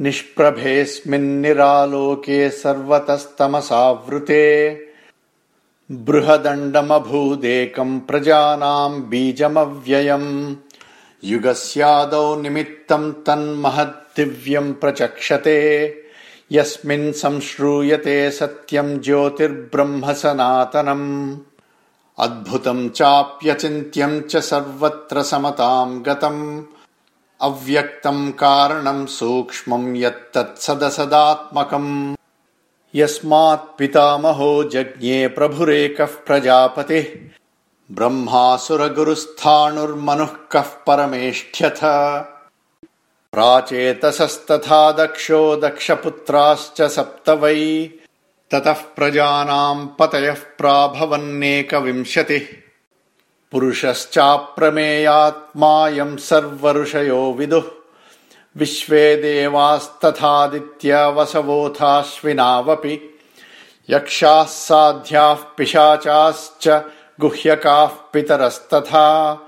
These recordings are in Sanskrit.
निष्प्रभेऽस्मिन्निरालोके सर्वतस्तमसावृते। बृहदण्डमभूदेकम् प्रजानाम् बीजमव्ययम्। युगस्यादौ निमित्तम् तन्महद्दिव्यम् प्रचक्षते। यस्मिन् संश्रूयते सत्यम् ज्योतिर्ब्रह्म सनातनम् अद्भुतम् चाप्यचिन्त्यम् च सर्वत्र समताम् गतम् अव्यक्तम् कारणम् सूक्ष्मम् यत्तत्सदसदात्मकम् यस्मात्पितामहो जज्ञे प्रभुरेकः प्रजापतिः ब्रह्मासुरगुरुस्थाणुर्मनुः कः परमेष्ठ्यथ। प्राचेतसस्तथा दक्षो दक्षपुत्राश्च सप्त वै ततः प्रजानाम् पतयः प्राभवन्नेकविंशतिः पुरुषश्चाप्रमेयात्मायम् सर्वऋषयो विदुः। विश्वे देवास्तथादित्यवसवोऽथाश्विनावपि यक्षाः साध्याः पिशाचाश्च गुह्यकाः पितरस्तथा।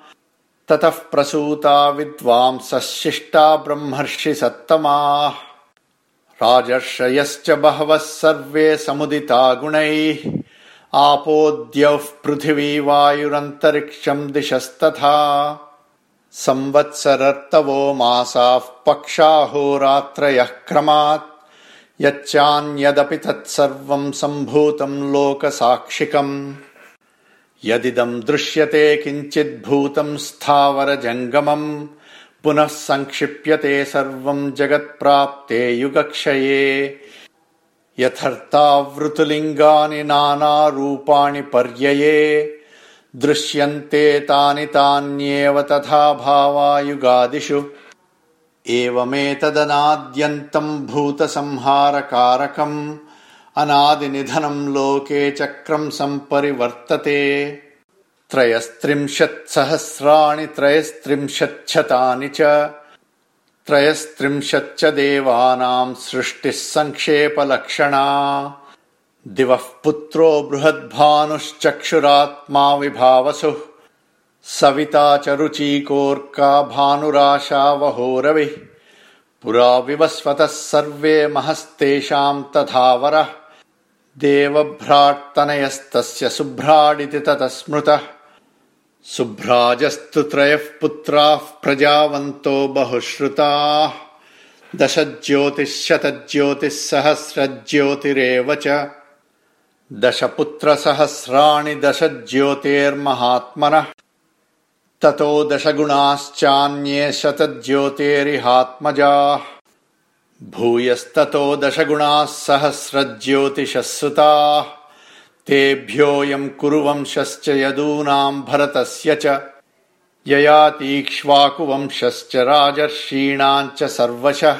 ततः प्रसूता विद्वांसः शिष्टा ब्रह्मर्षि सत्तमाः। राजर्षयश्च बहवः सर्वे समुदिता गुणैः आपोद्यौः पृथिवी वायुरन्तरिक्षम् दिशस्तथा। संवत्सरर्तवो मासाः पक्षाहोरात्रयः क्रमात्। यच्चान्यदपि तत्सर्वम् सम्भूतम् लोकसाक्षिकम्। यदिदम् दृश्यते किञ्चिद्भूतम् स्थावरजङ्गमम् पुनः सङ्क्षिप्यते सर्वम् जगत्प्राप्ते युगक्षये यथर्तावृतुलिङ्गानि नानारूपाणि पर्यये दृश्यन्ते तानि तान्येव तथा भावायुगादिषु। एवमेतदनाद्यन्तम् भूतसंहारकारकम् अनादिनिधनम् लोके चक्रम् सम्परिवर्तते त्रयस्त्रिंशत्सहस्राणि त्रयस्त्रिंशच्छतानि च त्रयस्त्रिंशच्च देवानाम् सृष्टिः सङ्क्षेपलक्षणा दिवः पुत्रो बृहद्भानुश्चक्षुरात्मा विभावसुः। सविता च रुचीकोर्का भानुराशा वहोरविः। पुरा विवस्वतः सर्वे महस्तेषाम् तथावरः देवभ्राट्तनयस्तस्य सुभ्राडिति ततः स्मृतः सुभ्राजस्तु त्रयः पुत्राः प्रजावन्तो बहुश्रुताः। दश ज्योतिःशतज्योतिः सहस्रज्योतिरेव च। दशपुत्रसहस्राणि दश ज्योतेर्महात्मनः ततो दशगुणाश्चान्ये शतज्योतेरिहात्मजाः। भूयस्ततो दशगुणाः सहस्रज्योतिषः सुताः तेभ्योऽयम् कुरुवंशश्च यदूनाम् भरतस्य च। ययातीक्ष्वाकुवंशश्च राजर्षीणाम् च सर्वशः।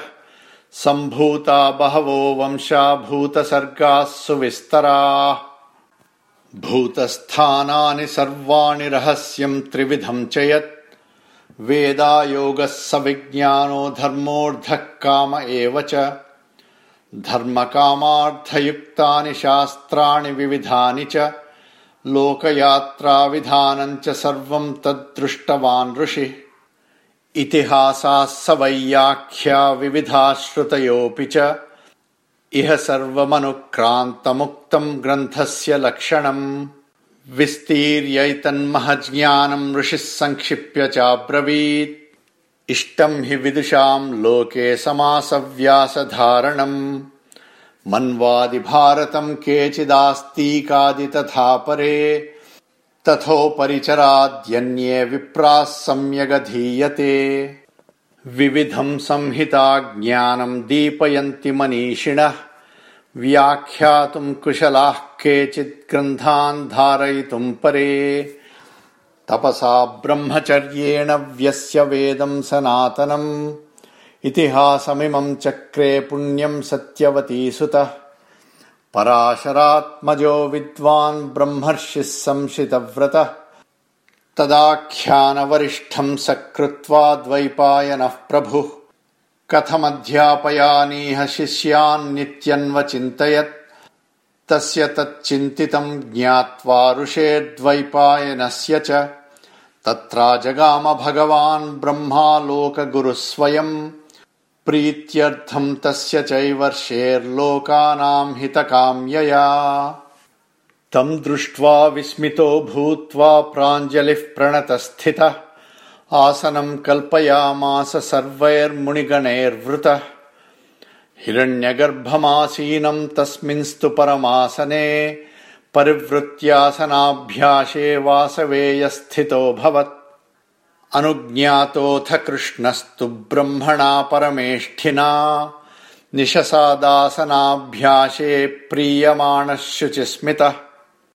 सम्भूता बहवो वंशा भूतसर्गाः सुविस्तराः। भूतस्थानानि सर्वाणि रहस्यम् त्रिविधम् च यत्। वेदायोगः स विज्ञानो धर्मोऽर्धः काम एव च धर्मकामार्थयुक्तानि शास्त्राणि विविधानि च लोकयात्राविधानम् च सर्वम् तद्दृष्टवान् ऋषिः। इतिहासाः स वैयाख्या विविधाश्रुतयोऽपि च। इह सर्वमनुक्रान्तमुक्तम् ग्रन्थस्य लक्षणम्। विस्तीर्यैतन्महज्ञानम् ऋषिः सङ्क्षिप्य चाब्रवीत् इष्टम् हि विदुषाम् लोके समासव्यासधारणम्। मन्वादिभारतम् केचिदास्तीकादि तथा परे। तथोपरिचराद्यन्ये विप्राः सम्यगधीयते। विविधम् संहिता ज्ञानम् दीपयन्ति मनीषिणः। व्याख्यातुम् कुशलाः केचित् ग्रन्थान् धारयितुम् परे तपसा ब्रह्मचर्येण व्यस्य वेदम् सनातनम्। इतिहासमिमम् चक्रे पुण्यम् सत्यवती सुतः। पराशरात्मजो विद्वान् ब्रह्मर्षिः संशितव्रतः। तदाख्यानवरिष्ठम् सकृत्वा द्वैपायनः प्रभुः। कथमध्यापयानीह शिष्यान् नित्यन्वचिन्तयत् तस्य तच्चिन्तितम् ज्ञात्वा ऋषेर्द्वैपायनस्य च। तत्रा भगवान् ब्रह्मालोकगुरुः स्वयम् प्रीत्यर्थम् तस्य चैवर्षेर्लोकानाम् हितकाम्यया। तम् दृष्ट्वा विस्मितो भूत्वा प्राञ्जलिः प्रणतस्थितः। आसनम् कल्पयामास सर्वैर्मुनिगणैर्वृतः हिरण्यगर्भमासीनम् तस्मिंस्तु परमासने परिवृत्यासनाभ्यासे वासवेयस्थितोऽभवत् अनुज्ञातोऽथ कृष्णस्तु ब्रह्मणा परमेष्ठिना निशसादासनाभ्यासे प्रीयमाणः शुचिस्मितः